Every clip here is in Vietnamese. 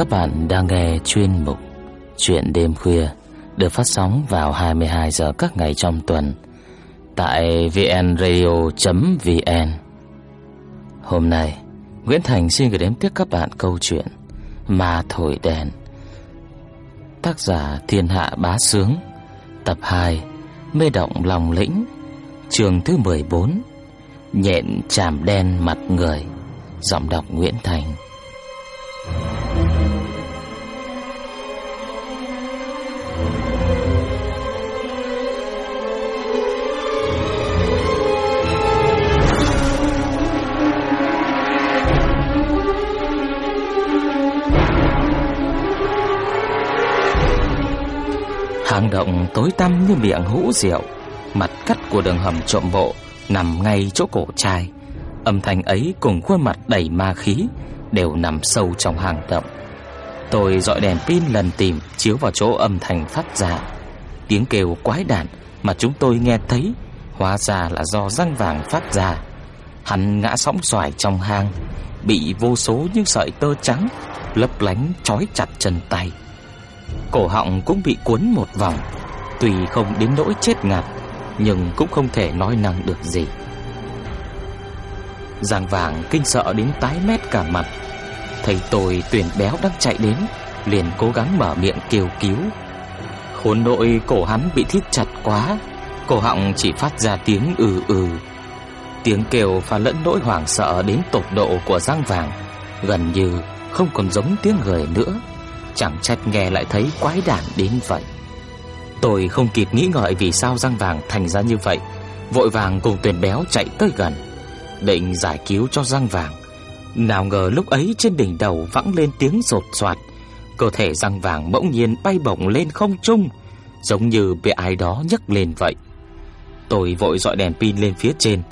Các bạn đang nghe chuyên mục Chuyện đêm khuya được phát sóng vào 22 giờ các ngày trong tuần tại vnradio.vn. Hôm nay, Nguyễn Thành xin gửi đến tiếp các bạn câu chuyện Ma thổi đèn. Tác giả Thiên Hạ Bá Sướng, tập 2, Mê động lòng lĩnh, chương thứ 14, Nhện chàm đen mặt người. Giọng đọc Nguyễn Thành. Hang động tối tăm như miệng hũ rượu, mặt cắt của đường hầm trộm bộ nằm ngay chỗ cổ trai. Âm thanh ấy cùng khuôn mặt đầy ma khí đều nằm sâu trong hang động. Tôi dọi đèn pin lần tìm chiếu vào chỗ âm thanh phát ra. Tiếng kêu quái đản mà chúng tôi nghe thấy hóa ra là do răng vàng phát ra. Hắn ngã sóng xoài trong hang, bị vô số những sợi tơ trắng lấp lánh trói chặt chân tay. Cổ họng cũng bị cuốn một vòng, tuy không đến nỗi chết ngạt, nhưng cũng không thể nói năng được gì. Giang vàng kinh sợ đến tái mét cả mặt. Thấy tôi tuyển béo đang chạy đến Liền cố gắng mở miệng kêu cứu. Khốn nội cổ hắn bị thít chặt quá. Cổ họng chỉ phát ra tiếng ừ ừ. Tiếng kêu pha lẫn nỗi hoảng sợ đến tột độ của Giang vàng Gần như không còn giống tiếng người nữa. Chẳng trách nghe lại thấy quái đản đến vậy Tôi không kịp nghĩ ngợi vì sao răng vàng thành ra như vậy Vội vàng cùng tuyển béo chạy tới gần định giải cứu cho răng vàng. Nào ngờ lúc ấy trên đỉnh đầu vẳng lên tiếng rột soạt, cơ thể răng vàng bỗng nhiên bay bổng lên không trung, giống như bị ai đó nhấc lên vậy. Tôi vội dọi đèn pin lên phía trên,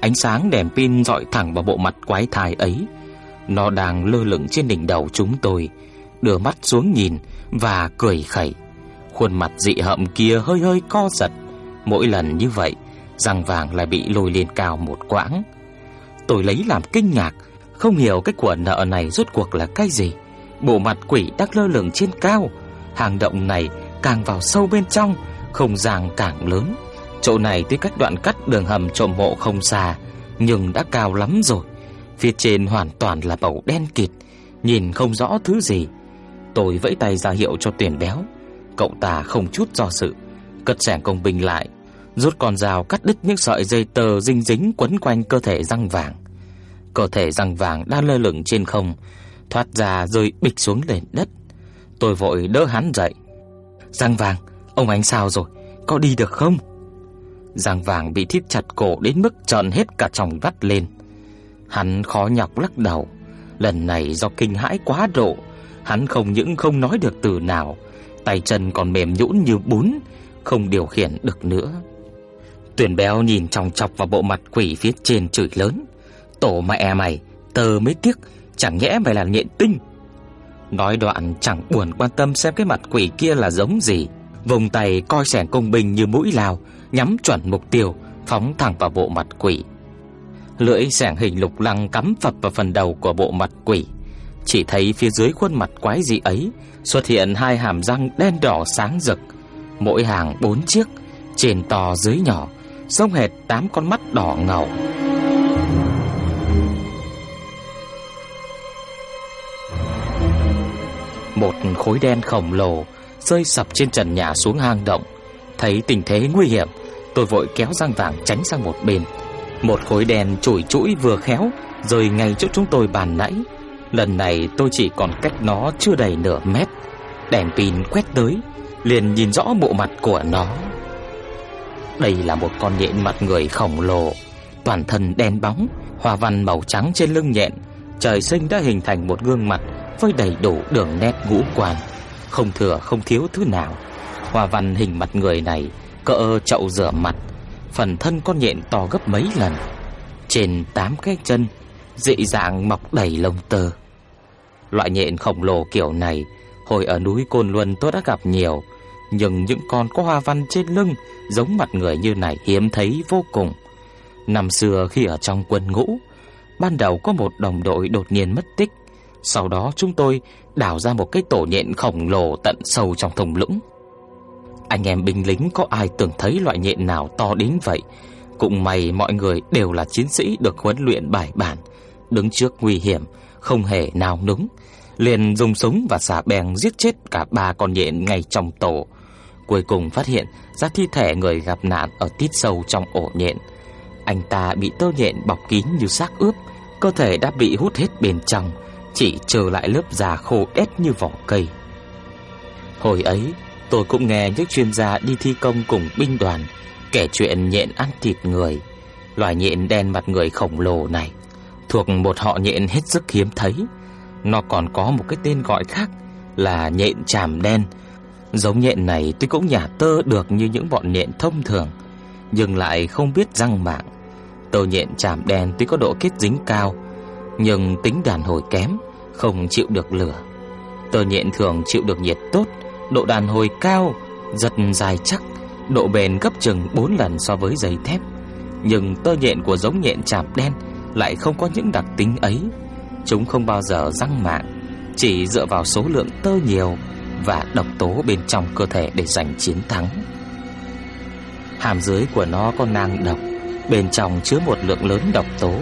ánh sáng đèn pin dọi thẳng vào bộ mặt quái thai ấy. Nó đang lơ lửng trên đỉnh đầu chúng tôi, đưa mắt xuống nhìn và cười khẩy. Khuôn mặt dị hợm kia hơi hơi co giật, mỗi lần như vậy, răng vàng lại bị lôi lên cao một quãng. Tôi lấy làm kinh ngạc, không hiểu cái của nợ này rốt cuộc là cái gì. Bộ mặt quỷ đắc lơ lửng trên cao, hang động này càng vào sâu bên trong, không gian càng lớn. Chỗ này tuy cách đoạn cắt đường hầm trộm mộ không xa, nhưng đã cao lắm rồi. Phía trên hoàn toàn là bầu đen kịt, nhìn không rõ thứ gì. Tôi vẫy tay ra hiệu cho tuyển béo. Cậu ta không chút do sự, cất sẻng công binh lại, rút con dao cắt đứt những sợi dây tờ dinh dính quấn quanh cơ thể răng vàng. Cơ thể răng vàng đang lơ lửng trên không, thoát ra rơi bịch xuống nền đất. Tôi vội đỡ hắn dậy. Răng vàng, ông anh sao rồi? Có đi được không? Răng vàng bị thít chặt cổ đến mức trợn hết cả tròng vắt lên. Hắn khó nhọc lắc đầu. Lần này do kinh hãi quá độ, hắn không những không nói được từ nào, tay chân còn mềm nhũn như bún, không điều khiển được nữa. Tuyển béo nhìn chòng chọc vào bộ mặt quỷ phía trên chửi lớn. Tổ mẹ mày, tờ mới tiếc, chẳng nhẽ mày là nhện tinh. Nói đoạn chẳng buồn quan tâm xem cái mặt quỷ kia là giống gì. Vùng tay coi sẻn công bình như mũi lao, nhắm chuẩn mục tiêu, phóng thẳng vào bộ mặt quỷ. Lưỡi sẻng hình lục lăng cắm phập vào phần đầu của bộ mặt quỷ. Chỉ thấy phía dưới khuôn mặt quái dị ấy xuất hiện hai hàm răng đen đỏ sáng rực, mỗi hàng bốn chiếc, trên to dưới nhỏ, Sông hệt tám con mắt đỏ ngầu. Một khối đen khổng lồ rơi sập trên trần nhà xuống hang động. Thấy tình thế nguy hiểm, tôi vội kéo răng vàng tránh sang một bên. Một khối đen chổi chũi vừa khéo rơi ngay chỗ chúng tôi bàn nãy. Lần này tôi chỉ còn cách nó chưa đầy nửa mét. Đèn pin quét tới, liền nhìn rõ bộ mặt của nó. Đây là một con nhện mặt người khổng lồ, toàn thân đen bóng, hoa văn màu trắng trên lưng nhện, trời sinh đã hình thành một gương mặt với đầy đủ đường nét ngũ quan, không thừa không thiếu thứ nào. Hoa văn hình mặt người này cỡ chậu rửa mặt, phần thân con nhện to gấp mấy lần. Trên tám cái chân dị dạng mọc đầy lông tơ. Loại nhện khổng lồ kiểu này hồi ở núi Côn Luân tôi đã gặp nhiều, nhưng những con có hoa văn trên lưng giống mặt người như này hiếm thấy vô cùng. Năm xưa khi ở trong quân ngũ, ban đầu có một đồng đội đột nhiên mất tích, sau đó chúng tôi đào ra một cái tổ nhện khổng lồ tận sâu trong thùng lũng. Anh em binh lính có ai từng thấy loại nhện nào to đến vậy? Cũng may mọi người đều là chiến sĩ được huấn luyện bài bản, đứng trước nguy hiểm, không hề nào núng, liền dùng súng và xà beng giết chết cả ba con nhện ngay trong tổ. Cuối cùng phát hiện ra thi thể người gặp nạn ở tít sâu trong ổ nhện. Anh ta bị tơ nhện bọc kín như xác ướp, cơ thể đã bị hút hết bên trong, chỉ trừ lại lớp da khô đét như vỏ cây. Hồi ấy, tôi cũng nghe những chuyên gia đi thi công cùng binh đoàn kể chuyện nhện ăn thịt người. Loài nhện đen mặt người khổng lồ này thuộc một họ nhện hết sức hiếm thấy. Nó còn có một cái tên gọi khác là nhện chàm đen. Giống nhện này tuy cũng nhả tơ được như những bọn nhện thông thường, nhưng lại không biết răng mạng. Tơ nhện chàm đen tuy có độ kết dính cao, nhưng tính đàn hồi kém, không chịu được lửa. Tơ nhện thường chịu được nhiệt tốt, độ đàn hồi cao, giật dài chắc, độ bền gấp chừng 4 lần so với giấy thép. Nhưng tơ nhện của giống nhện chàm đen lại không có những đặc tính ấy. Chúng không bao giờ răng mạng, chỉ dựa vào số lượng tơ nhiều và độc tố bên trong cơ thể để giành chiến thắng. Hàm dưới của nó có nang độc, bên trong chứa một lượng lớn độc tố,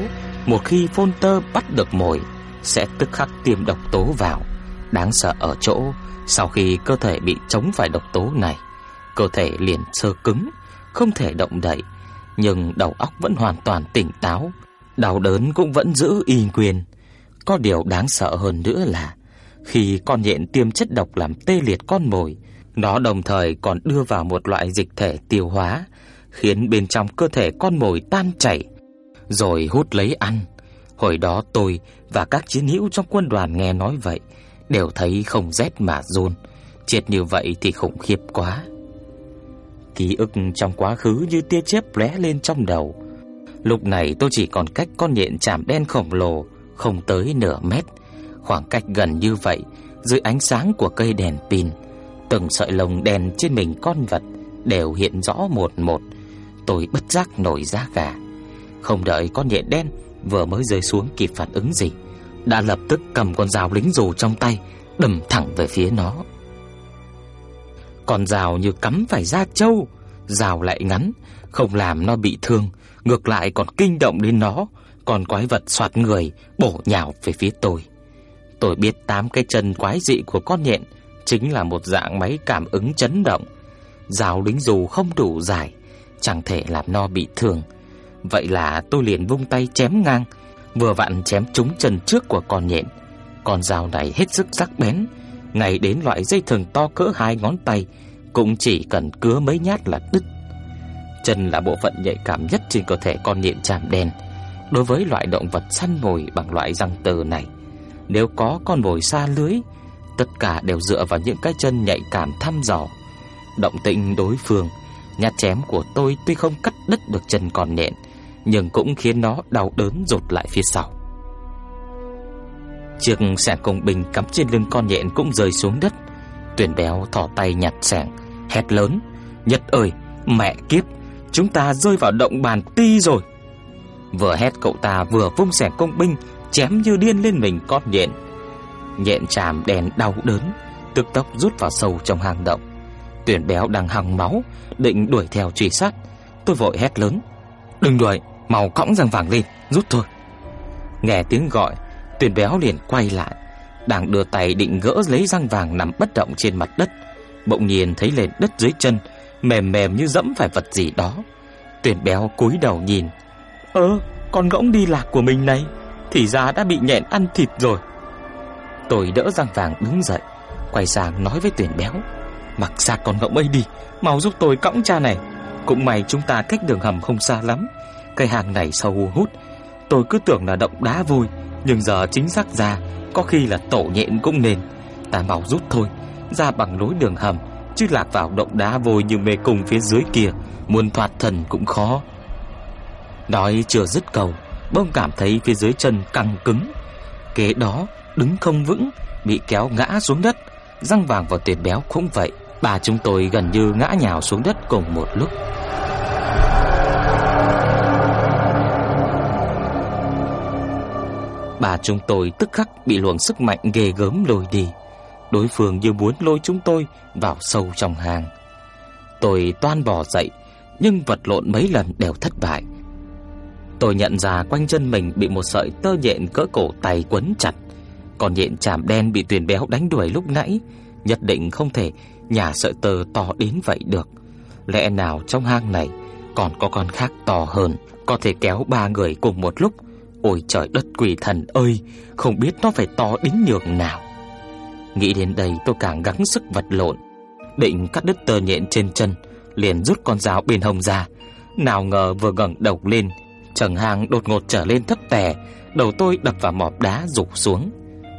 một khi phôn tơ bắt được mồi sẽ tức khắc tiêm độc tố vào. Đáng sợ ở chỗ sau khi cơ thể bị chống phải độc tố này, cơ thể liền sơ cứng, không thể động đậy, nhưng đầu óc vẫn hoàn toàn tỉnh táo, đau đớn cũng vẫn giữ y quyền có điều đáng sợ hơn nữa là khi con nhện tiêm chất độc làm tê liệt con mồi, nó đồng thời còn đưa vào một loại dịch thể tiêu hóa, khiến bên trong cơ thể con mồi tan chảy, rồi hút lấy ăn. Hồi đó tôi và các chiến hữu trong quân đoàn nghe nói vậy, đều thấy không rét mà run. Chết như vậy thì khủng khiếp quá. Ký ức trong quá khứ như tia chớp lóe lên trong đầu. Lúc này tôi chỉ còn cách con nhện chạm đen khổng lồ không tới nửa mét, khoảng cách gần như vậy dưới ánh sáng của cây đèn pin, từng sợi lông đen trên mình con vật đều hiện rõ một một. Tôi bất giác nổi da gà. Không đợi con nhện đen vừa mới rơi xuống kịp phản ứng gì, đã lập tức cầm con dao lính dù trong tay, đâm thẳng về phía nó. Con dao như cắm phải da trâu, dao lại ngắn, không làm nó bị thương, ngược lại còn kinh động đến nó, còn quái vật xoạt người bổ nhào về phía tôi. Tôi biết tám cái chân quái dị của con nhện chính là một dạng máy cảm ứng chấn động. Giáo lính dù không đủ dài, chẳng thể làm nó bị thương. Vậy là tôi liền vung tay chém ngang, vừa vặn chém trúng chân trước của con nhện. Con dao này hết sức sắc bén, ngay đến loại dây thừng to cỡ hai ngón tay cũng chỉ cần cứa mấy nhát là đứt. Chân là bộ phận nhạy cảm nhất trên cơ thể con nhện chàm đen. Đối với loại động vật săn mồi bằng loại răng tờ này, nếu có con mồi xa lưới, tất cả đều dựa vào những cái chân nhạy cảm thăm dò. Động tĩnh đối phương, nhát chém của tôi tuy không cắt đứt được chân con nhện, nhưng cũng khiến nó đau đớn rụt lại phía sau. Chiếc sẻng công bình cắm trên lưng con nhện cũng rơi xuống đất. Tuyển béo thỏ tay nhặt sẻng, hét lớn: "Nhật ơi, mẹ kiếp, chúng ta rơi vào động bàn ti rồi!" Vừa hét cậu ta vừa vung sẻ công binh chém như điên lên mình con nhện. Nhện chàm đèn đau đớn, tức tốc rút vào sâu trong hang động. Tuyển béo đang hằng máu, định đuổi theo truy sát. Tôi vội hét lớn: "Đừng đuổi, mau cõng răng vàng lên, rút thôi." Nghe tiếng gọi, Tuyển béo liền quay lại, đang đưa tay định gỡ lấy răng vàng nằm bất động trên mặt đất, bỗng nhiên thấy lên đất dưới chân mềm mềm như dẫm phải vật gì đó. Tuyển béo cúi đầu nhìn, "Ơ, con ngỗng đi lạc của mình này, thì ra đã bị nhện ăn thịt rồi." Tôi đỡ răng vàng đứng dậy, quay sang nói với Tuyển béo, "Mặc ra con ngỗng ấy đi, mau giúp tôi cõng cha này." Cũng may chúng ta cách đường hầm không xa lắm, cây hàng này sâu hút, tôi cứ tưởng là động đá vui, nhưng giờ chính xác ra Có khi là tổ nhện cũng nên Ta mau rút thôi Ra bằng lối đường hầm Chứ lạc vào động đá vôi như mê cung phía dưới kia Muốn thoát thần cũng khó Nói chưa dứt cầu Bông cảm thấy phía dưới chân căng cứng Kế đó đứng không vững Bị kéo ngã xuống đất Răng vàng vào tiền béo cũng vậy Bà chúng tôi gần như ngã nhào xuống đất cùng một lúc Bà chúng tôi tức khắc bị luồng sức mạnh ghê gớm lôi đi. Đối phương như muốn lôi chúng tôi vào sâu trong hang. Tôi toan bò dậy, nhưng vật lộn mấy lần đều thất bại. Tôi nhận ra quanh chân mình bị một sợi tơ nhện cỡ cổ tay quấn chặt, còn nhện chàm đen bị tuyển béo đánh đuổi lúc nãy, nhất định không thể nhà sợi tơ to đến vậy được. Lẽ nào trong hang này còn có con khác to hơn, có thể kéo ba người cùng một lúc. Ôi trời đất quỷ thần ơi, không biết nó phải to đến nhường nào. Nghĩ đến đây tôi càng gắng sức vật lộn, định cắt đứt tơ nhện trên chân, liền rút con dao bên hông ra. Nào ngờ vừa ngẩng đầu lên, chẳng hàng đột ngột trở lên thấp tè, đầu tôi đập vào mỏm đá rụng xuống,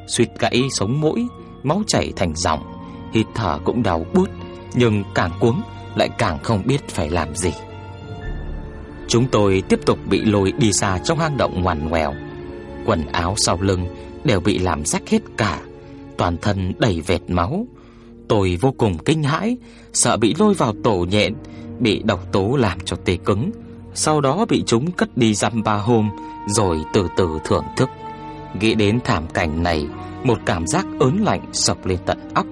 suýt gãy sống mũi, máu chảy thành dòng, hít thở cũng đau buốt, nhưng càng cuống lại càng không biết phải làm gì. Chúng tôi tiếp tục bị lôi đi xa trong hang động ngoằn ngoèo. Quần áo sau lưng đều bị làm rách hết cả, toàn thân đầy vệt máu. Tôi vô cùng kinh hãi, sợ bị lôi vào tổ nhện, bị độc tố làm cho tê cứng, sau đó bị chúng cất đi dăm ba hôm rồi từ từ thưởng thức. Nghĩ đến thảm cảnh này, một cảm giác ớn lạnh sập lên tận óc.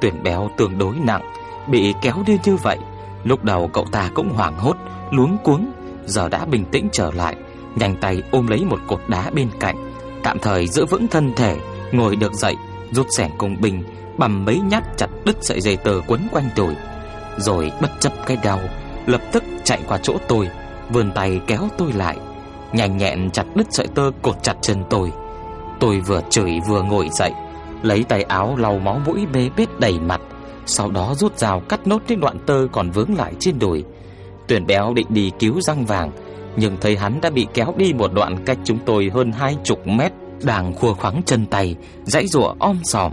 Tuyển béo tương đối nặng, bị kéo đi như vậy, lúc đầu cậu ta cũng hoảng hốt, luống cuống, giờ đã bình tĩnh trở lại, nhanh tay ôm lấy một cột đá bên cạnh, tạm thời giữ vững thân thể, ngồi được dậy, rút xẻng cùng bình, bầm mấy nhát chặt đứt sợi dây tờ quấn quanh đùi, rồi bất chấp cái đau, lập tức chạy qua chỗ tôi, vươn tay kéo tôi lại, nhanh nhẹn chặt đứt sợi tơ cột chặt chân tôi. Tôi vừa chửi vừa ngồi dậy, lấy tay áo lau máu mũi bê bết đầy mặt, sau đó rút dao cắt nốt những đoạn tơ còn vướng lại trên đùi. Tuyển béo định đi cứu răng vàng, nhưng thấy hắn đã bị kéo đi một đoạn cách chúng tôi hơn hai chục mét, đang khua khoáng chân tay, dãy rủa om sòm.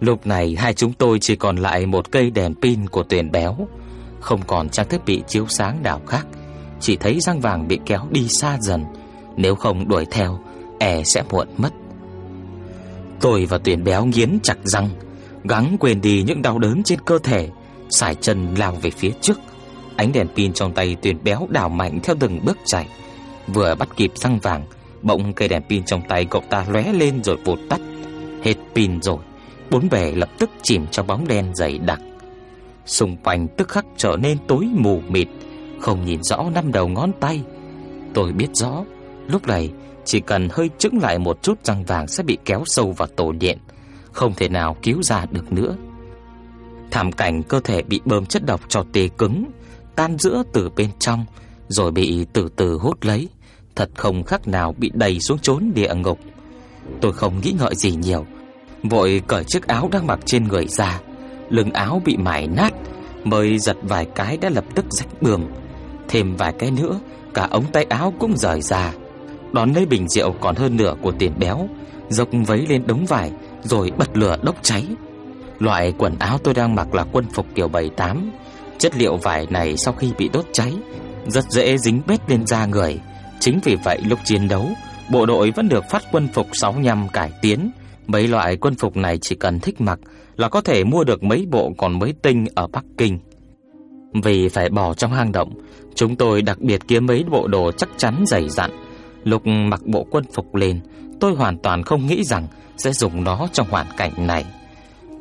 Lúc này hai chúng tôi chỉ còn lại một cây đèn pin của tuyển béo, không còn trang thiết bị chiếu sáng nào khác, chỉ thấy răng vàng bị kéo đi xa dần, nếu không đuổi theo, e sẽ muộn mất. Tôi và tuyển béo nghiến chặt răng, gắng quên đi những đau đớn trên cơ thể, sải chân lao về phía trước. Ánh đèn pin trong tay tuyển béo đảo mạnh theo từng bước chạy. Vừa bắt kịp răng vàng, bỗng cây đèn pin trong tay cậu ta lóe lên rồi vụt tắt. Hết pin rồi, bốn bề lập tức chìm trong bóng đen dày đặc. Xung quanh tức khắc trở nên tối mù mịt, không nhìn rõ năm đầu ngón tay. Tôi biết rõ, lúc này chỉ cần hơi chững lại một chút răng vàng sẽ bị kéo sâu vào tổ điện, không thể nào cứu ra được nữa. Thảm cảnh cơ thể bị bơm chất độc cho tê cứng, tan giữa từ bên trong, rồi bị từ từ hút lấy, thật không khác nào bị đẩy xuống chốn địa ngục. Tôi không nghĩ ngợi gì nhiều, vội cởi chiếc áo đang mặc trên người ra, lưng áo bị mài nát, mới giật vài cái đã lập tức rách bường. thêm vài cái nữa, cả ống tay áo cũng rời ra. Đón lấy bình rượu còn hơn nửa của tiền béo, dốc vấy lên đống vải rồi bật lửa đốt cháy. Loại quần áo tôi đang mặc là quân phục kiểu 78, chất liệu vải này sau khi bị đốt cháy rất dễ dính bết lên da người. Chính vì vậy lúc chiến đấu, bộ đội vẫn được phát quân phục 65 cải tiến. Mấy loại quân phục này chỉ cần thích mặc là có thể mua được mấy bộ còn mới tinh ở Bắc Kinh. Vì phải bỏ trong hang động, chúng tôi đặc biệt kiếm mấy bộ đồ chắc chắn dày dặn. Lúc mặc bộ quân phục lên, tôi hoàn toàn không nghĩ rằng sẽ dùng nó trong hoàn cảnh này.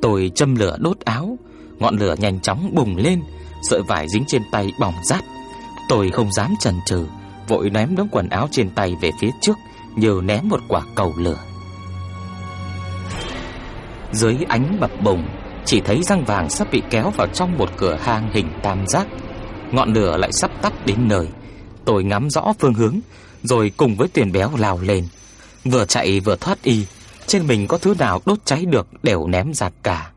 Tôi châm lửa đốt áo, ngọn lửa nhanh chóng bùng lên, sợi vải dính trên tay bỏng rát. Tôi không dám chần chừ, vội ném đống quần áo trên tay về phía trước, như ném một quả cầu lửa. Dưới ánh bập bùng, chỉ thấy răng vàng sắp bị kéo vào trong một cửa hang hình tam giác. Ngọn lửa lại sắp tắt đến nơi. Tôi ngắm rõ phương hướng, rồi cùng với tiền béo lao lên. Vừa chạy vừa thoát y, trên mình có thứ nào đốt cháy được đều ném ra cả.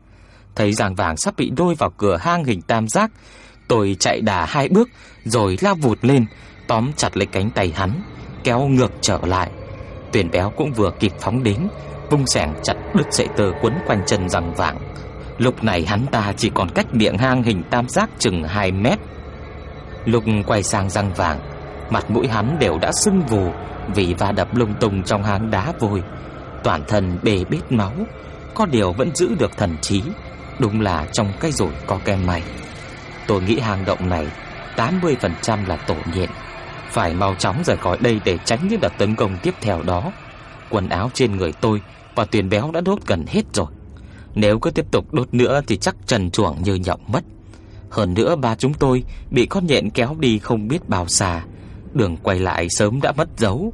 Thấy răng vàng sắp bị đôi vào cửa hang hình tam giác, tôi chạy đà hai bước rồi lao vụt lên, tóm chặt lấy cánh tay hắn, kéo ngược trở lại. Tuyển béo cũng vừa kịp phóng đến, vung sẻng chặt đứt sợi tơ quấn quanh chân răng vàng. Lúc này hắn ta chỉ còn cách miệng hang hình tam giác chừng 2 mét. Lục quay sang răng vàng, mặt mũi hắn đều đã sưng vù vì va đập lung tung trong hang đá vôi, toàn thân bề bết máu, có điều vẫn giữ được thần trí, đúng là trong cái rủi có kem mày. Tôi nghĩ hang động này 80% là tổ nhện, phải mau chóng rời khỏi đây để tránh những đợt tấn công tiếp theo đó quần áo trên người tôi và tuyền béo đã đốt gần hết rồi. Nếu cứ tiếp tục đốt nữa thì chắc trần chuồng như nhộng mất. Hơn nữa ba chúng tôi bị con nhện kéo đi không biết bao xa, đường quay lại sớm đã mất dấu.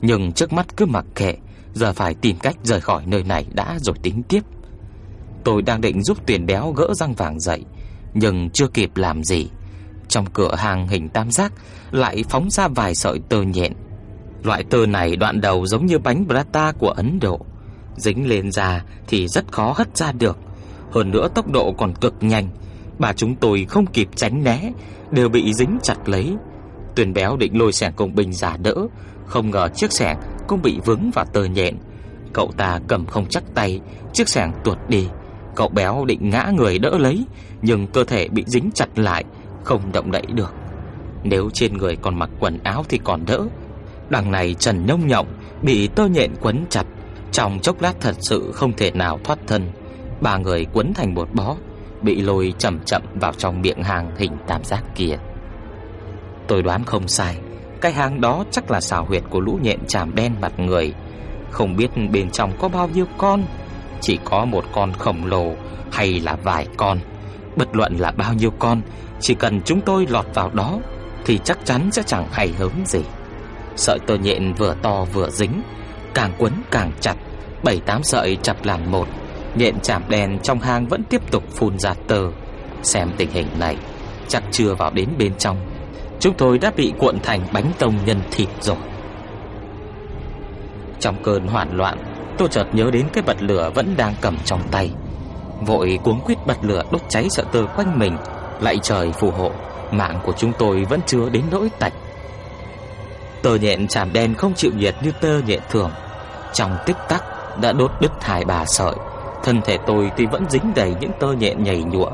Nhưng trước mắt cứ mặc kệ, giờ phải tìm cách rời khỏi nơi này đã rồi tính tiếp. Tôi đang định giúp Tuyền béo gỡ răng vàng dậy, nhưng chưa kịp làm gì. Trong cửa hàng hình tam giác lại phóng ra vài sợi tơ nhện. Loại tơ này đoạn đầu giống như bánh brata của Ấn Độ, dính lên da thì rất khó hất ra được. Hơn nữa tốc độ còn cực nhanh, bà chúng tôi không kịp tránh né, đều bị dính chặt lấy. Tuyền béo định lôi xẻng công binh giả đỡ, không ngờ chiếc xẻng cũng bị vướng vào tơ nhện. Cậu ta cầm không chắc tay, chiếc xẻng tuột đi. Cậu béo định ngã người đỡ lấy, nhưng cơ thể bị dính chặt lại, không động đậy được. Nếu trên người còn mặc quần áo thì còn đỡ. Đằng này Trần Nhông Nhộng bị tơ nhện quấn chặt, trong chốc lát thật sự không thể nào thoát thân. Ba người quấn thành một bó, bị lôi chậm chậm vào trong miệng hang hình tam giác kia. Tôi đoán không sai, cái hang đó chắc là xào huyệt của lũ nhện chàm đen mặt người. Không biết bên trong có bao nhiêu con, chỉ có một con khổng lồ hay là vài con. Bất luận là bao nhiêu con, chỉ cần chúng tôi lọt vào đó thì chắc chắn sẽ chẳng hay hớm gì. Sợi tơ nhện vừa to vừa dính, càng quấn càng chặt, bảy tám sợi chặt làm một. Nhện chạm đèn trong hang vẫn tiếp tục phun ra tơ. Xem tình hình này, chắc chưa vào đến bên trong, chúng tôi đã bị cuộn thành bánh tông nhân thịt rồi. Trong cơn hoảng loạn, tôi chợt nhớ đến cái bật lửa vẫn đang cầm trong tay. Vội cuống quýt bật lửa đốt cháy sợi tơ quanh mình, lại trời phù hộ, mạng của chúng tôi vẫn chưa đến nỗi tạch. Tơ nhện chàm đen không chịu nhiệt như tơ nhện thường, trong tích tắc đã đốt đứt hai bà sợi. Thân thể tôi tuy vẫn dính đầy những tơ nhện nhầy nhụa,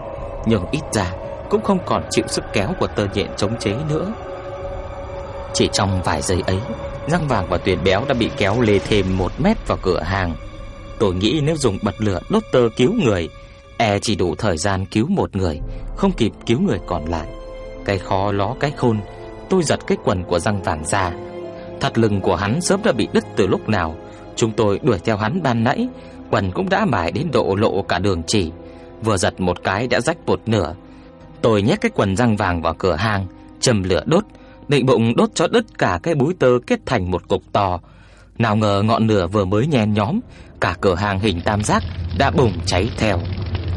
nhưng ít ra cũng không còn chịu sức kéo của tơ nhện chống chế nữa. Chỉ trong vài giây ấy, răng vàng và tuyền béo đã bị kéo lê thêm một mét vào cửa hàng. Tôi nghĩ nếu dùng bật lửa đốt tơ cứu người, e chỉ đủ thời gian cứu một người, không kịp cứu người còn lại. Cái khó ló cái khôn, tôi giật cái quần của răng vàng ra. Thắt lưng của hắn sớm đã bị đứt từ lúc nào. Chúng tôi đuổi theo hắn ban nãy, quần cũng đã mải đến độ lộ cả đường chỉ. Vừa giật một cái đã rách một nửa. Tôi nhét cái quần răng vàng vào cửa hàng, châm lửa đốt, định bụng đốt cho đứt cả cái búi tơ kết thành một cục to. Nào ngờ ngọn lửa vừa mới nhen nhóm, cả cửa hàng hình tam giác đã bùng cháy theo.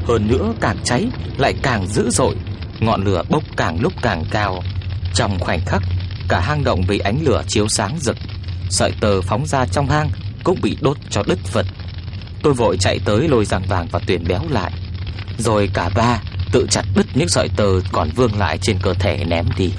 Hơn nữa càng cháy lại càng dữ dội, ngọn lửa bốc càng lúc càng cao. Trong khoảnh khắc, cả hang động bị ánh lửa chiếu sáng rực, sợi tơ phóng ra trong hang cũng bị đốt cho đứt phật. Tôi vội chạy tới lôi răng vàng và tuyển béo lại, rồi cả ba tự chặt đứt những sợi tơ còn vương lại trên cơ thể ném đi.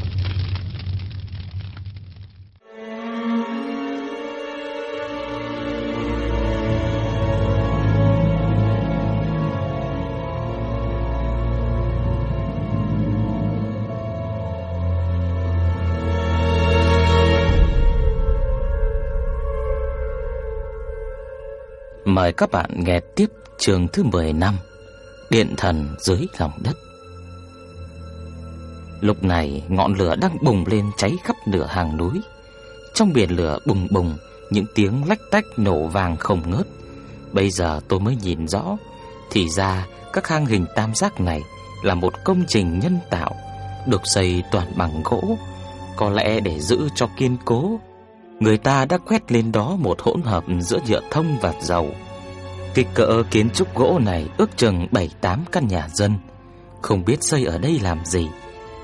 Mời các bạn nghe tiếp chương thứ 10 năm Điện thần dưới lòng đất. Lúc này, ngọn lửa đang bùng lên cháy khắp nửa hàng núi. Trong biển lửa bùng bùng, Những tiếng lách tách nổ vàng không ngớt. Bây giờ tôi mới nhìn rõ, Thì ra các hang hình tam giác này Là một công trình nhân tạo, Được xây toàn bằng gỗ. Có lẽ để giữ cho kiên cố Người ta đã quét lên đó một hỗn hợp giữa nhựa thông và dầu. Kích cỡ kiến trúc gỗ này ước chừng 7-8 căn nhà dân. Không biết xây ở đây làm gì.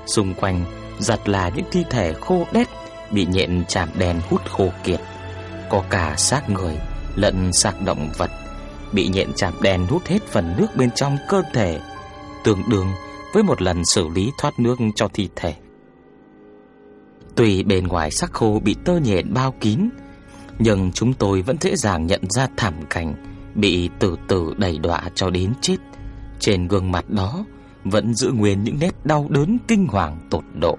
Xung quanh, giặt là những thi thể khô đét, Bị nhện chạm đèn hút khô kiệt. Có cả xác người lẫn xác động vật, Bị nhện chạm đèn hút hết phần nước bên trong cơ thể. Tương đương với một lần xử lý thoát nước cho thi thể. Tuy bên ngoài sắc khô bị tơ nhện bao kín, Nhưng chúng tôi vẫn dễ dàng nhận ra thảm cảnh Bị từ từ đẩy đọa cho đến chết. Trên gương mặt đó Vẫn giữ nguyên những nét đau đớn kinh hoàng tột độ.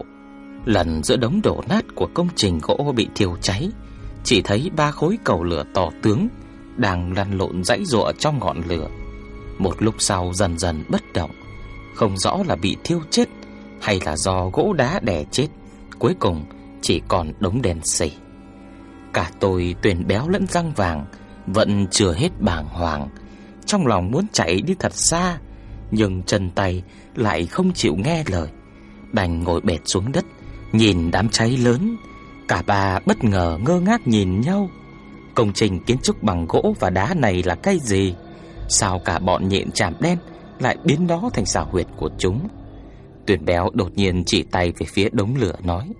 Lần giữa đống đổ nát của công trình gỗ bị thiêu cháy, Chỉ thấy ba khối cầu lửa tỏ tướng Đang lăn lộn dãy rụa trong ngọn lửa. Một lúc sau dần dần bất động, Không rõ là bị thiêu chết Hay là do gỗ đá đè chết. Cuối cùng chỉ còn đống đèn xỉ Cả tôi tuyển béo lẫn răng vàng, Vẫn chưa hết bàng hoàng. Trong lòng muốn chạy đi thật xa, Nhưng chân tay lại không chịu nghe lời. Đành ngồi bệt xuống đất, Nhìn đám cháy lớn. Cả ba bất ngờ ngơ ngác nhìn nhau. Công trình kiến trúc bằng gỗ và đá này là cái gì? Sao cả bọn nhện chạm đen Lại biến đó thành xảo huyệt của chúng? Tuyển béo đột nhiên chỉ tay về phía đống lửa nói.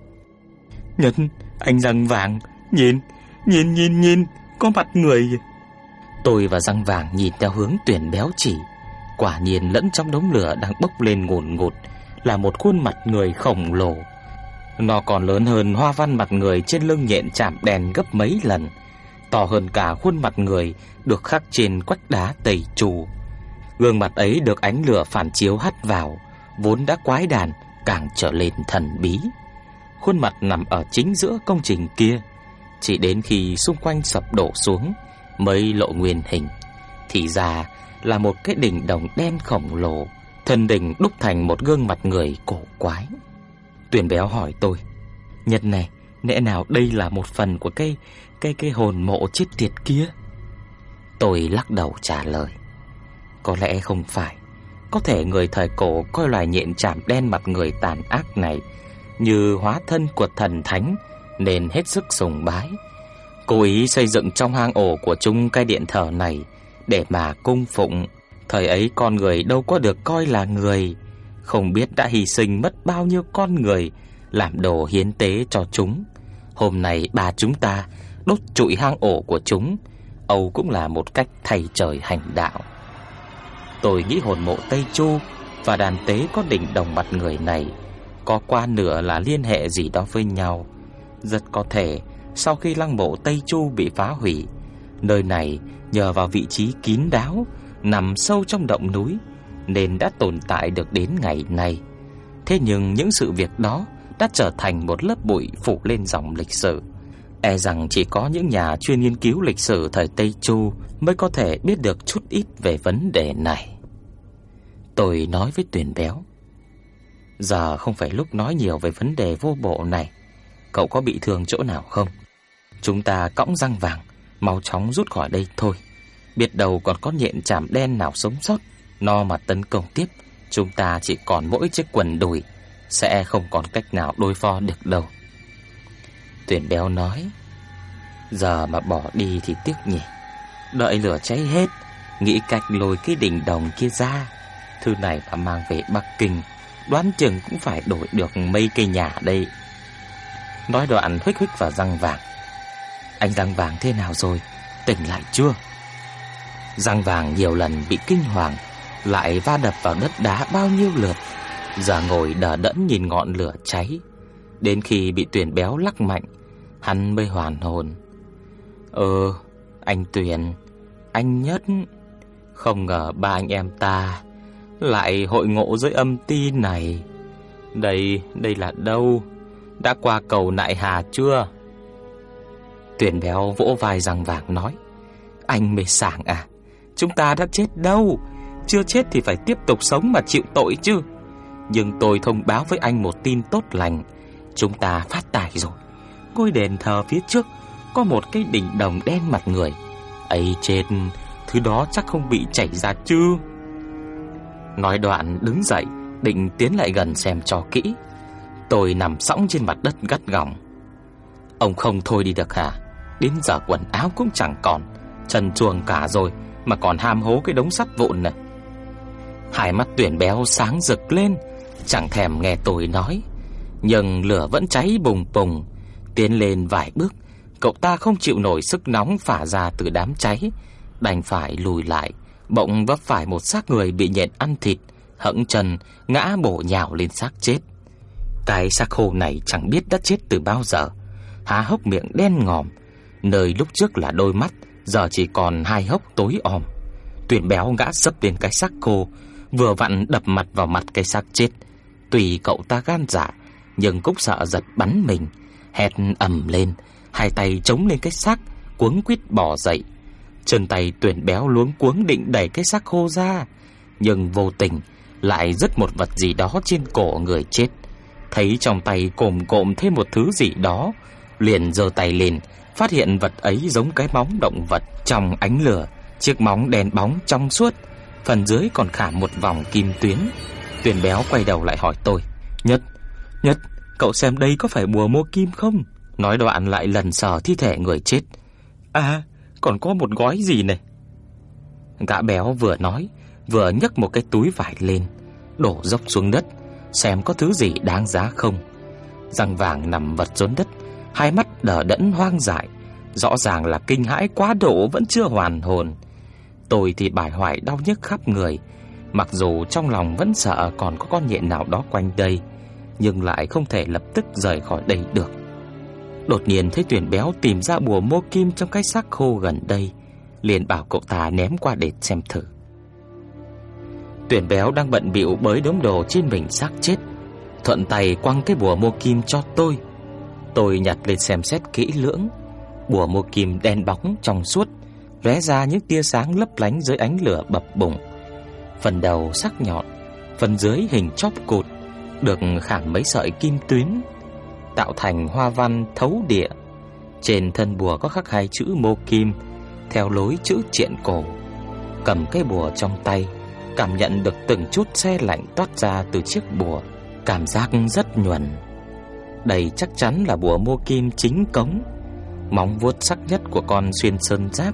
Nhân, anh răng vàng Nhìn, nhìn, nhìn, nhìn Có mặt người. Tôi và răng vàng nhìn theo hướng tuyển béo chỉ. Quả nhiên lẫn trong đống lửa đang bốc lên ngùn ngụt Là một khuôn mặt người khổng lồ. Nó còn lớn hơn hoa văn mặt người trên lưng nhện chạm đèn gấp mấy lần To hơn cả khuôn mặt người được khắc trên quách đá tẩy trù Gương mặt ấy được ánh lửa phản chiếu hắt vào Vốn đã quái đàn càng trở lên thần bí. Khuôn mặt nằm ở chính giữa công trình kia Chỉ đến khi xung quanh sập đổ xuống Mới lộ nguyên hình. Thì ra là một cái đỉnh đồng đen khổng lồ Thân đỉnh đúc thành một gương mặt người cổ quái. Tuyển béo hỏi tôi Nhật này, lẽ nào đây là một phần của cây Cây cây hồn mộ chết tiệt kia? Tôi lắc đầu trả lời Có lẽ không phải. Có thể người thời cổ coi loài nhện chạm đen mặt người tàn ác này Như hóa thân của thần thánh, Nên hết sức sùng bái. Cố ý xây dựng trong hang ổ của chúng cái điện thờ này Để mà cung phụng. Thời ấy con người đâu có được coi là người. Không biết đã hy sinh mất bao nhiêu con người, Làm đồ hiến tế cho chúng. Hôm nay bà chúng ta đốt trụi hang ổ của chúng. Âu cũng là một cách thay trời hành đạo. Tôi nghĩ hồn mộ Tây Chu Và đàn tế có đỉnh đồng mặt người này Có qua nửa là liên hệ gì đó với nhau. Rất có thể, Sau khi lăng mộ Tây Chu bị phá hủy, Nơi này nhờ vào vị trí kín đáo, Nằm sâu trong động núi, Nên đã tồn tại được đến ngày nay. Thế nhưng những sự việc đó Đã trở thành một lớp bụi phủ lên dòng lịch sử. E rằng chỉ có những nhà chuyên nghiên cứu lịch sử thời Tây Chu mới có thể biết được chút ít về vấn đề này. Tôi nói với Tuyền béo. Giờ không phải lúc nói nhiều về vấn đề vô bộ này. Cậu có bị thương chỗ nào không? Chúng ta cõng răng vàng, mau chóng rút khỏi đây thôi. Biết đầu còn có nhện chàm đen nào sống sót, no mà tấn công tiếp. Chúng ta chỉ còn mỗi chiếc quần đùi, sẽ không còn cách nào đối phó được đâu. Tuyển béo nói. Giờ mà bỏ đi thì tiếc nhỉ. Đợi lửa cháy hết, Nghĩ cách lôi cái đỉnh đồng kia ra. Thư này mà mang về Bắc Kinh, Đoán chừng cũng phải đổi được mấy cây nhà đây. Nói đoạn huých huých vào răng vàng. Anh răng vàng thế nào rồi? Tỉnh lại chưa? Răng vàng nhiều lần bị kinh hoàng, Lại va đập vào đất đá bao nhiêu lượt. Giờ ngồi đờ đẫn nhìn ngọn lửa cháy. Đến khi bị tuyển béo lắc mạnh Hắn mới hoàn hồn. Ờ Anh Tuyền, Anh Nhất, Không ngờ ba anh em ta Lại hội ngộ dưới âm ti này. Đây Đây là đâu? Đã qua cầu nại hà chưa? Tuyền béo vỗ vai răng vàng nói. Anh mê sảng à? Chúng ta đã chết đâu? Chưa chết thì phải tiếp tục sống mà chịu tội chứ. Nhưng tôi thông báo với anh một tin tốt lành. Chúng ta phát tài rồi. Ngôi đền thờ phía trước Có một cái đỉnh đồng đen mặt người. Ấy trên Thứ đó chắc không bị chảy ra chứ. Nói đoạn đứng dậy, Định tiến lại gần xem cho kỹ. Tôi nằm sõng trên mặt đất gắt gỏng. Ông không thôi đi được hả? Đến giờ quần áo cũng chẳng còn. Chân chuồng cả rồi Mà còn ham hố cái đống sắt vụn này. Hai mắt tuyển béo sáng rực lên, Chẳng thèm nghe tôi nói. Nhưng lửa vẫn cháy bùng bùng. Tiến lên vài bước Cậu ta không chịu nổi sức nóng phả ra từ đám cháy. Đành phải lùi lại Bỗng vấp phải một xác người bị nhện ăn thịt Hững chân ngã bổ nhào lên xác chết. Cái xác khô này chẳng biết đã chết từ bao giờ Há hốc miệng đen ngòm. Nơi lúc trước là đôi mắt Giờ chỉ còn hai hốc tối om. Tuyển béo ngã sấp lên cái xác khô Vừa vặn đập mặt vào mặt cái xác chết. Tùy cậu ta gan dạ nhưng cũng sợ giật bắn mình, hét ầm lên, hai tay chống lên cái xác, cuống quýt bỏ dậy. Chân tay tuyển béo luống cuống định đẩy cái xác khô ra, nhưng vô tình lại rứt một vật gì đó trên cổ người chết. Thấy trong tay cồm cộm thêm một thứ gì đó, Liền giơ tay lên, phát hiện vật ấy giống cái móng động vật trong ánh lửa, chiếc móng đèn bóng trong suốt, phần dưới còn khảm một vòng kim tuyến. Tuyển béo quay đầu lại hỏi tôi, "Nhất, Nhất, cậu xem đây có phải bùa mô kim không?" Nói đoạn lại lần sờ thi thể người chết. "À, còn có một gói gì này?" Gã béo vừa nói, vừa nhấc một cái túi vải lên, đổ dốc xuống đất, xem có thứ gì đáng giá không. Răng vàng nằm vật xuống đất, hai mắt đờ đẫn hoang dại, rõ ràng là kinh hãi quá độ vẫn chưa hoàn hồn. Tôi thì bài hoài đau nhức khắp người, mặc dù trong lòng vẫn sợ còn có con nhện nào đó quanh đây, nhưng lại không thể lập tức rời khỏi đây được. Đột nhiên thấy tuyển béo tìm ra bùa mô kim trong cái xác khô gần đây, liền bảo cậu ta ném qua để xem thử. Tuyển béo đang bận bịu bới đống đồ trên mình xác chết, thuận tay quăng cái bùa mô kim cho tôi. Tôi nhặt lên xem xét kỹ lưỡng, bùa mô kim đen bóng trong suốt, lóe ra những tia sáng lấp lánh dưới ánh lửa bập bùng. Phần đầu sắc nhọn, phần dưới hình chóp cụt, được khảm mấy sợi kim tuyến, tạo thành hoa văn thấu địa. Trên thân bùa có khắc hai chữ mô kim theo lối chữ triện cổ. Cầm cái bùa trong tay, cảm nhận được từng chút xe lạnh toát ra từ chiếc bùa, cảm giác rất nhuần. Đây chắc chắn là bùa mô kim chính cống, móng vuốt sắc nhất của con xuyên sơn giáp.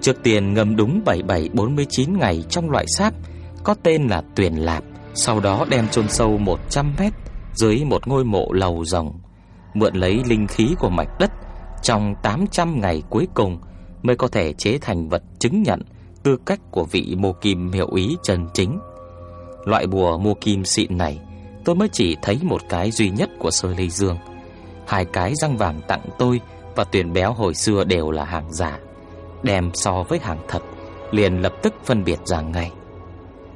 Trước tiền ngâm đúng 7749 ngày trong loại sáp có tên là tuyển Lạp, sau đó đem chôn sâu 100 mét dưới một ngôi mộ lầu rồng, mượn lấy linh khí của mạch đất trong 800 ngày cuối cùng mới có thể chế thành vật chứng nhận tư cách của vị mô kim hiệu ý chân chính. Loại bùa mô kim xịn này tôi mới chỉ thấy một cái duy nhất của Sơ Lê Dương. Hai cái răng vàng tặng tôi và tuyển béo hồi xưa đều là hàng giả. Đem so với hàng thật, liền lập tức phân biệt ra ngay.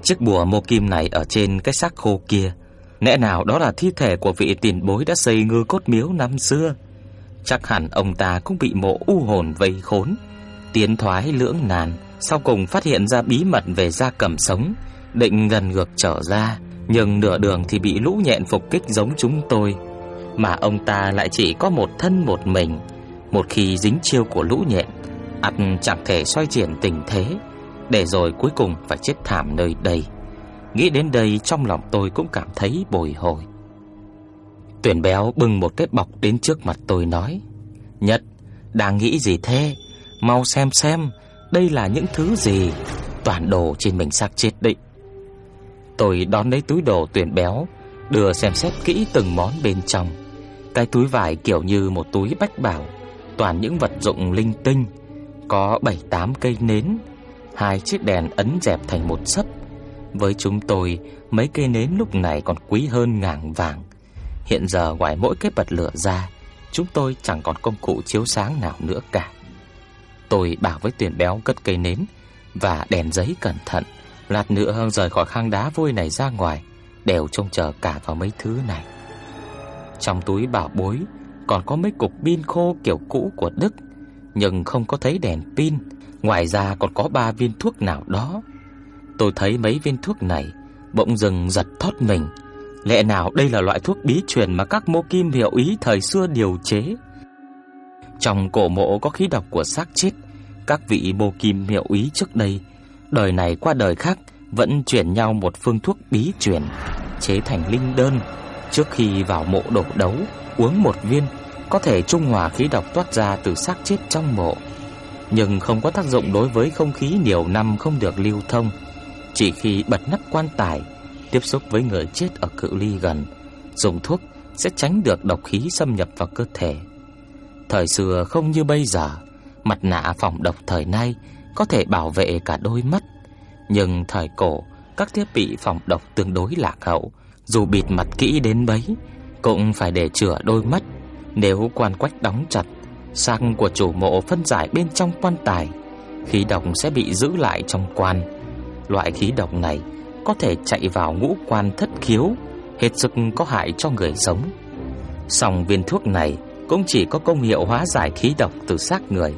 Chiếc bùa mô kim này ở trên cái xác khô kia, lẽ nào đó là thi thể của vị tiền bối đã xây ngư cốt miếu năm xưa? Chắc hẳn ông ta cũng bị mộ u hồn vây khốn, tiến thoái lưỡng nan, sau cùng phát hiện ra bí mật về gia cầm sống, định gần ngược trở ra, nhưng nửa đường thì bị lũ nhện phục kích giống chúng tôi, mà ông ta lại chỉ có một thân một mình, một khi dính chiêu của lũ nhện, ắt chẳng thể xoay chuyển tình thế, để rồi cuối cùng phải chết thảm nơi đây. Nghĩ đến đây trong lòng tôi cũng cảm thấy bồi hồi. Tuyển béo bưng một cái bọc đến trước mặt tôi nói: "Nhật, đang nghĩ gì thế? Mau xem xem, đây là những thứ gì? Toàn đồ trên mình xác chết định." Tôi đón lấy túi đồ tuyển béo, đưa xem xét kỹ từng món bên trong. Cái túi vải kiểu như một túi bách bảo, toàn những vật dụng linh tinh, có 7-8 cây nến, hai chiếc đèn ấn dẹp thành một sấp. Với chúng tôi, mấy cây nến lúc này còn quý hơn ngàn vàng. Hiện giờ ngoài mỗi cái bật lửa ra, chúng tôi chẳng còn công cụ chiếu sáng nào nữa cả. Tôi bảo với tuyển béo cất cây nến và đèn giấy cẩn thận, lát nữa rời khỏi hang đá vôi này ra ngoài, đều trông chờ cả vào mấy thứ này. Trong túi bảo bối còn có mấy cục pin khô kiểu cũ của Đức, nhưng không có thấy đèn pin, ngoài ra còn có ba viên thuốc nào đó. Tôi thấy mấy viên thuốc này, bỗng dừng giật thót mình. Lẽ nào đây là loại thuốc bí truyền mà các mô kim hiệu ý thời xưa điều chế? Trong cổ mộ có khí độc của xác chết, các vị mô kim hiệu ý trước đây, đời này qua đời khác vẫn chuyển nhau một phương thuốc bí truyền, chế thành linh đơn. Trước khi vào mộ đổ đấu, uống một viên có thể trung hòa khí độc toát ra từ xác chết trong mộ, nhưng không có tác dụng đối với không khí nhiều năm không được lưu thông. Chỉ khi bật nắp quan tài, tiếp xúc với người chết ở cự ly gần, dùng thuốc sẽ tránh được độc khí xâm nhập vào cơ thể. Thời xưa không như bây giờ, mặt nạ phòng độc thời nay có thể bảo vệ cả đôi mắt, nhưng thời cổ các thiết bị phòng độc tương đối lạc hậu, dù bịt mặt kỹ đến bấy cũng phải để chữa đôi mắt. Nếu quan quách đóng chặt, sang của chủ mộ phân giải bên trong quan tài, khí độc sẽ bị giữ lại trong quan. Loại khí độc này có thể chạy vào ngũ quan thất khiếu, hết sức có hại cho người sống. Song viên thuốc này cũng chỉ có công hiệu hóa giải khí độc từ xác người.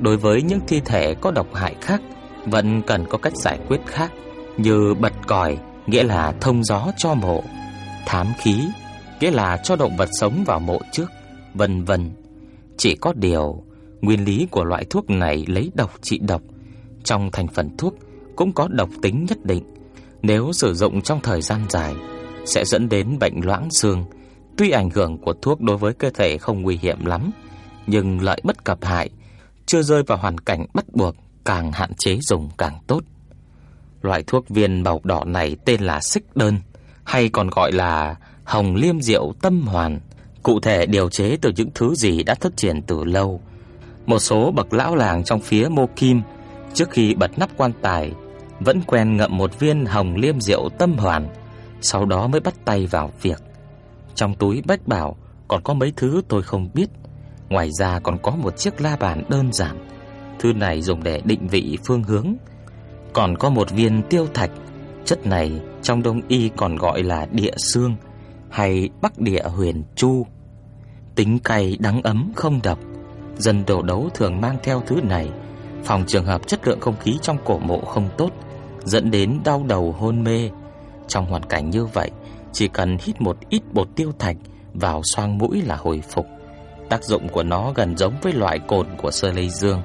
Đối với những thi thể có độc hại khác, vẫn cần có cách giải quyết khác, như bật còi, nghĩa là thông gió cho mộ, thám khí, nghĩa là cho động vật sống vào mộ trước, vân vân. Chỉ có điều, nguyên lý của loại thuốc này lấy độc trị độc, trong thành phần thuốc cũng có độc tính nhất định. Nếu sử dụng trong thời gian dài sẽ dẫn đến bệnh loãng xương. Tuy ảnh hưởng của thuốc đối với cơ thể không nguy hiểm lắm, nhưng lợi bất cập hại, chưa rơi vào hoàn cảnh bắt buộc, càng hạn chế dùng càng tốt. Loại thuốc viên màu đỏ này tên là xích đơn, hay còn gọi là hồng liêm diệu tâm hoàn, cụ thể điều chế từ những thứ gì đã thất truyền từ lâu. Một số bậc lão làng trong phía Mô Kim, trước khi bật nắp quan tài, vẫn quen ngậm một viên hồng liêm diệu tâm hoàn, sau đó mới bắt tay vào việc. Trong túi bách bảo còn có mấy thứ tôi không biết, ngoài ra còn có một chiếc la bàn đơn giản. Thứ này dùng để định vị phương hướng. Còn có một viên tiêu thạch, chất này trong đông y còn gọi là địa xương hay bắc địa huyền chu. Tính cay đắng ấm không độc, dân đồ đấu thường mang theo thứ này phòng trường hợp chất lượng không khí trong cổ mộ không tốt, dẫn đến đau đầu hôn mê. Trong hoàn cảnh như vậy, chỉ cần hít một ít bột tiêu thạch vào xoang mũi là hồi phục. Tác dụng của nó gần giống với loại cồn của sơ lây dương.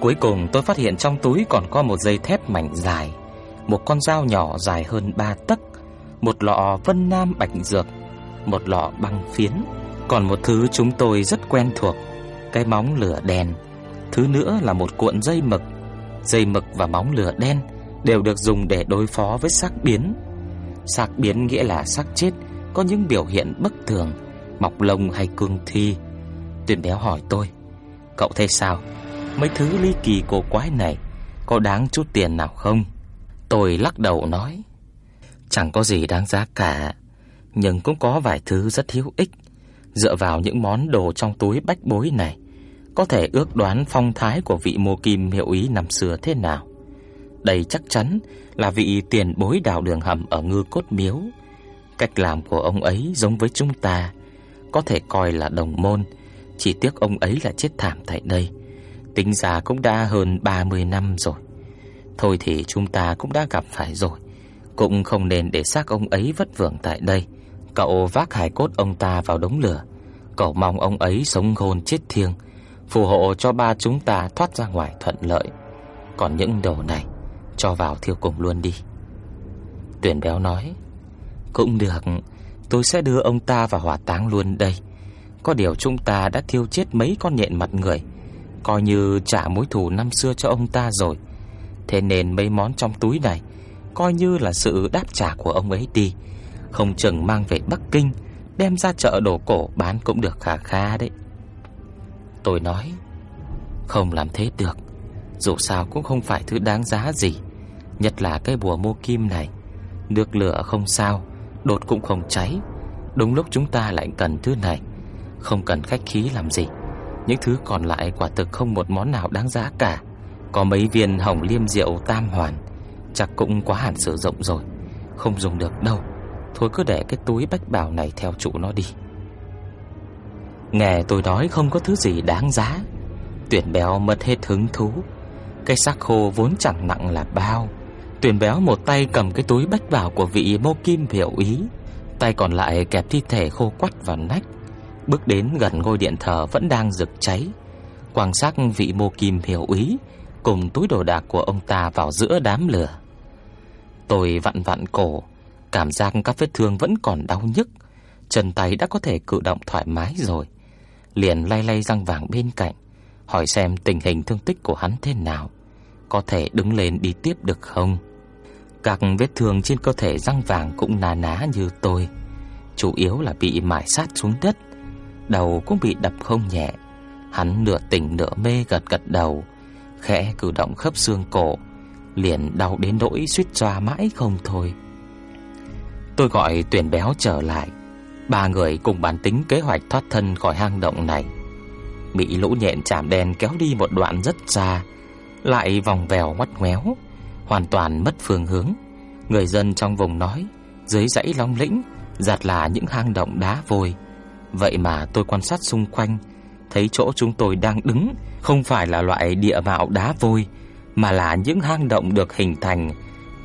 Cuối cùng tôi phát hiện trong túi còn có một dây thép mảnh dài, một con dao nhỏ dài hơn 3 tấc, một lọ Vân Nam bạch dược, một lọ băng phiến, còn một thứ chúng tôi rất quen thuộc, cái móng lửa đèn. Thứ nữa là một cuộn dây mực. Dây mực và móng lửa đen đều được dùng để đối phó với xác biến. Xác biến nghĩa là xác chết có những biểu hiện bất thường, mọc lông hay cương thi. Tuyển béo hỏi tôi, cậu thấy sao? Mấy thứ ly kỳ cổ quái này có đáng chút tiền nào không? Tôi lắc đầu nói, chẳng có gì đáng giá cả, nhưng cũng có vài thứ rất hữu ích. Dựa vào những món đồ trong túi bách bối này, có thể ước đoán phong thái của vị mô kim hiệu ý năm xưa thế nào. Đây chắc chắn là vị tiền bối đào đường hầm ở ngư cốt miếu. Cách làm của ông ấy giống với chúng ta, có thể coi là đồng môn, chỉ tiếc ông ấy là chết thảm tại đây. Tính ra cũng đã hơn 30 năm rồi. Thôi thì chúng ta cũng đã gặp phải rồi, cũng không nên để xác ông ấy vất vưởng tại đây. Cậu vác hài cốt ông ta vào đống lửa, cậu mong ông ấy sống khôn chết thiêng, phù hộ cho ba chúng ta thoát ra ngoài thuận lợi. Còn những đồ này cho vào thiêu cùng luôn đi. Tuyển béo nói, cũng được, tôi sẽ đưa ông ta vào hỏa táng luôn đây. Có điều chúng ta đã thiêu chết mấy con nhện mặt người, coi như trả mối thù năm xưa cho ông ta rồi. Thế nên mấy món trong túi này coi như là sự đáp trả của ông ấy đi, không chừng mang về Bắc Kinh, đem ra chợ đồ cổ bán cũng được khá khá đấy. Tôi nói, không làm thế được, dù sao cũng không phải thứ đáng giá gì. Nhất là cái bùa mô kim này Nước lửa không sao Đột cũng không cháy Đúng lúc chúng ta lại cần thứ này Không cần khách khí làm gì Những thứ còn lại quả thực không một món nào đáng giá cả Có mấy viên hồng liêm rượu tam hoàn Chắc cũng quá hạn sử dụng rồi. Không dùng được đâu. Thôi cứ để cái túi bách bảo này theo chủ nó đi. Nghe tôi nói không có thứ gì đáng giá. Tuyển béo mất hết hứng thú. Cái xác khô vốn chẳng nặng là bao. Tuyển béo một tay cầm cái túi bách bảo của vị mô kim hiểu ý, tay còn lại kẹp thi thể khô quắt vào nách. Bước đến gần ngôi điện thờ vẫn đang rực cháy, quan sát vị mô kim hiểu ý cùng túi đồ đạc của ông ta vào giữa đám lửa. Tôi vặn vặn cổ, cảm giác các vết thương vẫn còn đau nhức, chân tay đã có thể cử động thoải mái rồi. Liền lay lay răng vàng bên cạnh, hỏi xem tình hình thương tích của hắn thế nào, có thể đứng lên đi tiếp được không. Các vết thương trên cơ thể răng vàng cũng nà ná như tôi Chủ yếu là bị mải sát xuống đất Đầu cũng bị đập không nhẹ Hắn nửa tỉnh nửa mê gật gật đầu Khẽ cử động khớp xương cổ Liền đau đến nỗi suýt xoa mãi không thôi Tôi gọi tuyển béo trở lại Ba người cùng bàn tính kế hoạch thoát thân khỏi hang động này Bị lũ nhện chạm đen kéo đi một đoạn rất xa Lại vòng vèo ngoắt ngoéo hoàn toàn mất phương hướng. Người dân trong vùng nói, dưới dãy Long Lĩnh giặt là những hang động đá vôi. Vậy mà tôi quan sát xung quanh, thấy chỗ chúng tôi đang đứng không phải là loại địa mạo đá vôi, mà là những hang động được hình thành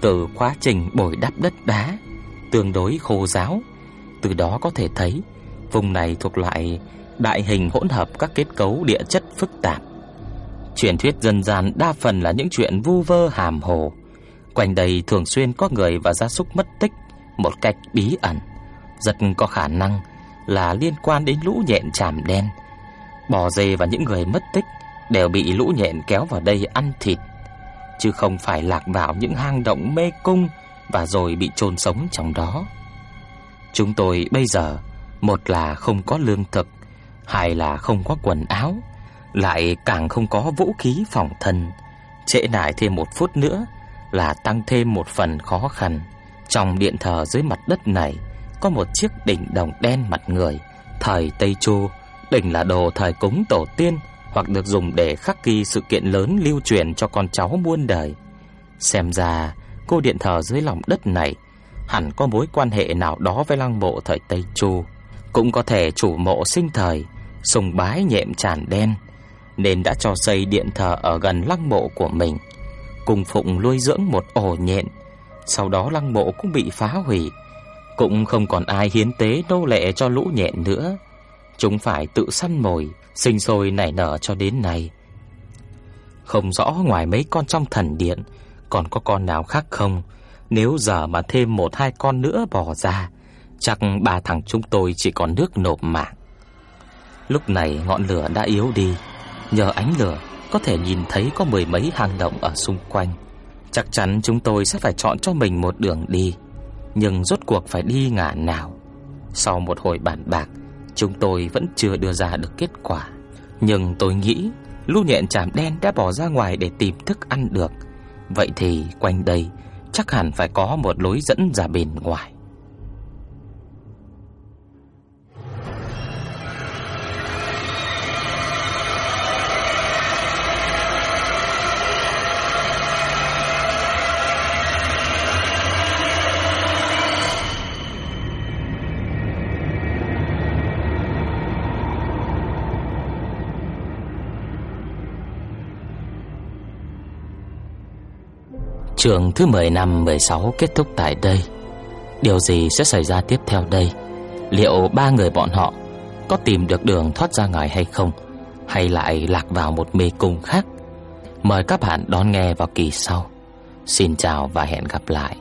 từ quá trình bồi đắp đất đá, tương đối khô ráo. Từ đó có thể thấy, Vùng này thuộc loại đại hình hỗn hợp các kết cấu địa chất phức tạp. Truyền thuyết dân gian đa phần là những chuyện vu vơ hàm hồ. Quanh đây thường xuyên có người và gia súc mất tích một cách bí ẩn, rất có khả năng là liên quan đến lũ nhện chàm đen. Bò dê và những người mất tích đều bị lũ nhện kéo vào đây ăn thịt, chứ không phải lạc vào những hang động mê cung và rồi bị chôn sống trong đó. Chúng tôi bây giờ một là không có lương thực, hai là không có quần áo, lại càng không có vũ khí phòng thân. Trễ nải thêm một phút nữa là tăng thêm một phần khó khăn. Trong điện thờ dưới mặt đất này có một chiếc đỉnh đồng đen mặt người, thời Tây Chu, đỉnh là đồ thời cúng tổ tiên hoặc được dùng để khắc ghi sự kiện lớn lưu truyền cho con cháu muôn đời. Xem ra, cô điện thờ dưới lòng đất này hẳn có mối quan hệ nào đó với lăng mộ thời Tây Chu, cũng có thể chủ mộ sinh thời sùng bái nhệm tràn đen nên đã cho xây điện thờ ở gần lăng mộ của mình, cùng phụng nuôi dưỡng một ổ nhện. Sau đó lăng mộ cũng bị phá hủy, cũng không còn ai hiến tế nô lệ cho lũ nhện nữa. Chúng phải tự săn mồi, sinh sôi nảy nở cho đến nay. Không rõ ngoài mấy con trong thần điện còn có con nào khác không. Nếu giờ mà thêm một hai con nữa bò ra, chắc ba thằng chúng tôi chỉ còn nước nộp mạng. Lúc này ngọn lửa đã yếu đi, nhờ ánh lửa có thể nhìn thấy có mười mấy hang động ở xung quanh. Chắc chắn chúng tôi sẽ phải chọn cho mình một đường đi, nhưng rốt cuộc phải đi ngả nào. Sau một hồi bàn bạc, chúng tôi vẫn chưa đưa ra được kết quả. Nhưng tôi nghĩ Lũ nhện chàm đen đã bỏ ra ngoài để tìm thức ăn được Vậy thì quanh đây chắc hẳn phải có một lối dẫn ra bên ngoài Trường thứ 10 năm 16 kết thúc tại đây. Điều gì sẽ xảy ra tiếp theo đây? Liệu ba người bọn họ có tìm được đường thoát ra ngoài hay không? Hay lại lạc vào một mê cung khác? Mời các bạn đón nghe vào kỳ sau. Xin chào và hẹn gặp lại.